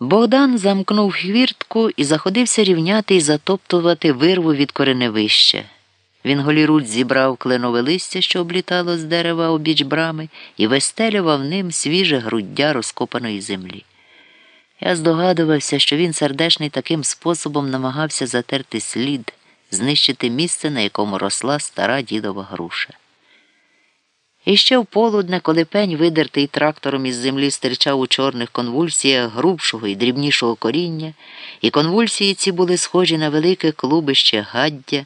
Богдан замкнув хвіртку і заходився рівняти і затоптувати вирву від кореневища. Він голіруть зібрав кленове листя, що облітало з дерева обіч брами, і вистелював ним свіже груддя розкопаної землі. Я здогадувався, що він сердешний таким способом намагався затерти слід, знищити місце, на якому росла стара дідова груша. І ще в полудне, коли пень, видертий трактором із землі, стирчав у чорних конвульсіях грубшого і дрібнішого коріння, і конвульсії ці були схожі на велике клубище гаддя,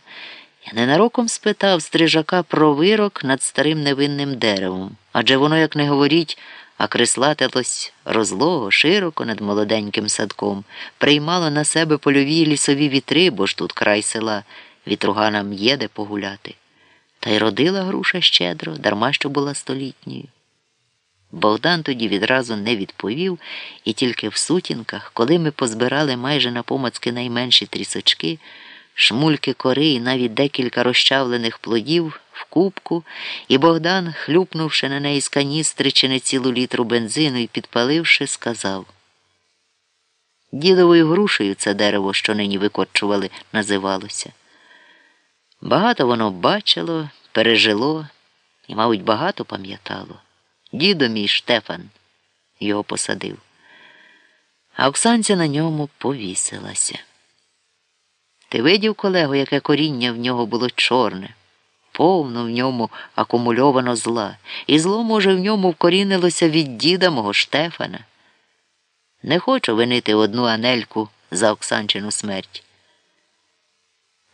я ненароком спитав стрижака про вирок над старим невинним деревом, адже воно, як не говоріть, а крислатилось розлого, широко над молоденьким садком, приймало на себе польові лісові вітри, бо ж тут край села, вітруганам є де погуляти. Та й родила груша щедро, дарма що була столітньою. Богдан тоді відразу не відповів, і тільки в сутінках, коли ми позбирали майже на помацки найменші трісочки, шмульки кори і навіть декілька розчавлених плодів в кубку, і Богдан, хлюпнувши на неї з каністри чи не цілу літру бензину і підпаливши, сказав. Дідовою грушею це дерево, що нині викорчували, називалося. Багато воно бачило, пережило і, мабуть, багато пам'ятало. Дідо мій Штефан його посадив, а Оксанця на ньому повісилася. Ти видів, колего, яке коріння в нього було чорне, повно в ньому акумульовано зла, і зло, може, в ньому вкорінилося від діда мого Штефана. Не хочу винити одну Анельку за Оксанчину смерть.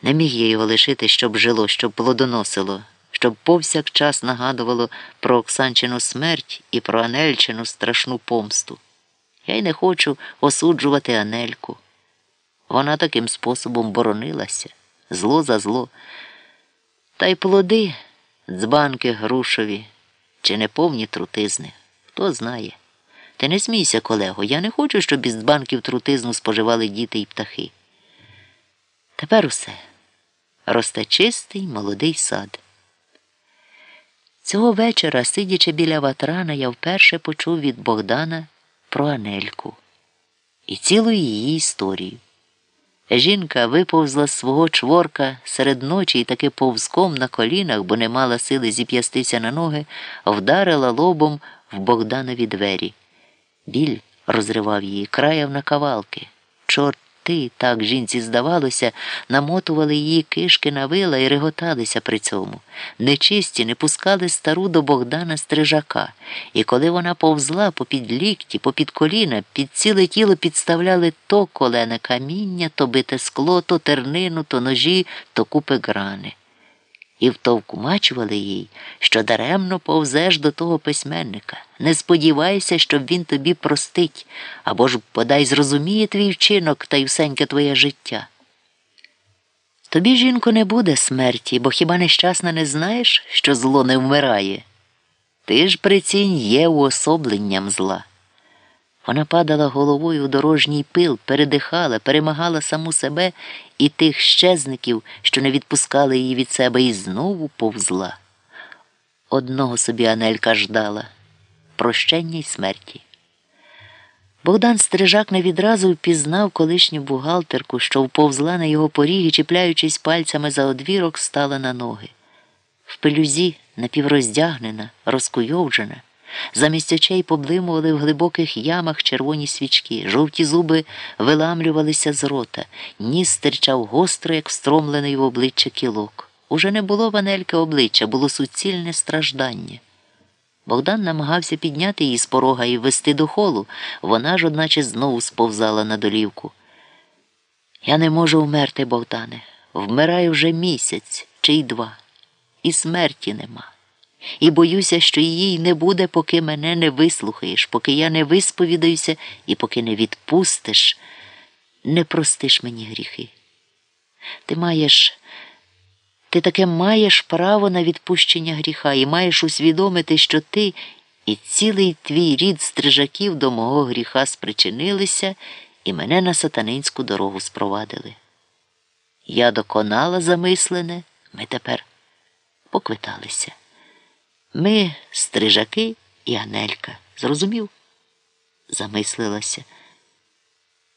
Не міг я його лишити, щоб жило, щоб плодоносило, щоб повсякчас нагадувало про Оксанчину смерть і про Анельчину страшну помсту. Я й не хочу осуджувати Анельку. Вона таким способом боронилася, зло за зло. Та й плоди, дзбанки грушові, чи не повні трутизни, хто знає. Ти не смійся, колего, я не хочу, щоб із дзбанків трутизну споживали діти і птахи. Тепер усе росте чистий молодий сад. Цього вечора, сидячи біля ватрана, я вперше почув від Богдана про Анельку і цілу її історію. Жінка виповзла з свого чворка серед ночі і таки повзком на колінах, бо не мала сили зіп'ястися на ноги, вдарила лобом в Богданові двері. Біль розривав її, краяв на кавалки. Чорт ти, так жінці здавалося, намотували її кишки на вила і реготалися при цьому. Нечисті не пускали стару до Богдана стрижака, і коли вона повзла попід лікті, попід коліна, під ціле тіло підставляли то колене каміння, то бите скло, то тернину, то ножі, то купи грани і втовкумачували їй, що даремно повзеш до того письменника. Не сподівайся, щоб він тобі простить, або ж подай зрозуміє твій вчинок та й усеньке твоє життя. Тобі, жінко, не буде смерті, бо хіба нещасна не знаєш, що зло не вмирає? Ти ж прицінь є уособленням зла. Вона падала головою у дорожній пил, передихала, перемагала саму себе і тих щезників, що не відпускали її від себе, і знову повзла. Одного собі Анелька ждала прощення й смерті. Богдан Стрижак не відразу впізнав колишню бухгалтерку, що вповзла на його поріг і, чіпляючись пальцями за одвірок, стала на ноги. В пелюзі напівроздягнена, розкуйовджена. Замість очей поблимували в глибоких ямах червоні свічки, жовті зуби виламлювалися з рота, ніс стирчав гостро, як встромлений в обличчя кілок. Уже не було ванельке обличчя, було суцільне страждання. Богдан намагався підняти її з порога і ввести до холу, вона ж, одначе, знову сповзала на долівку. Я не можу вмерти, Богдане. Вмираю вже місяць чи й два, і смерті нема і боюся, що її не буде, поки мене не вислухаєш, поки я не висповідаюся і поки не відпустиш, не простиш мені гріхи. Ти маєш, ти таке маєш право на відпущення гріха і маєш усвідомити, що ти і цілий твій рід стрижаків до мого гріха спричинилися і мене на сатанинську дорогу спровадили. Я доконала замислене, ми тепер поквиталися. Ми стрижаки і Анелька. Зрозумів? Замислилася.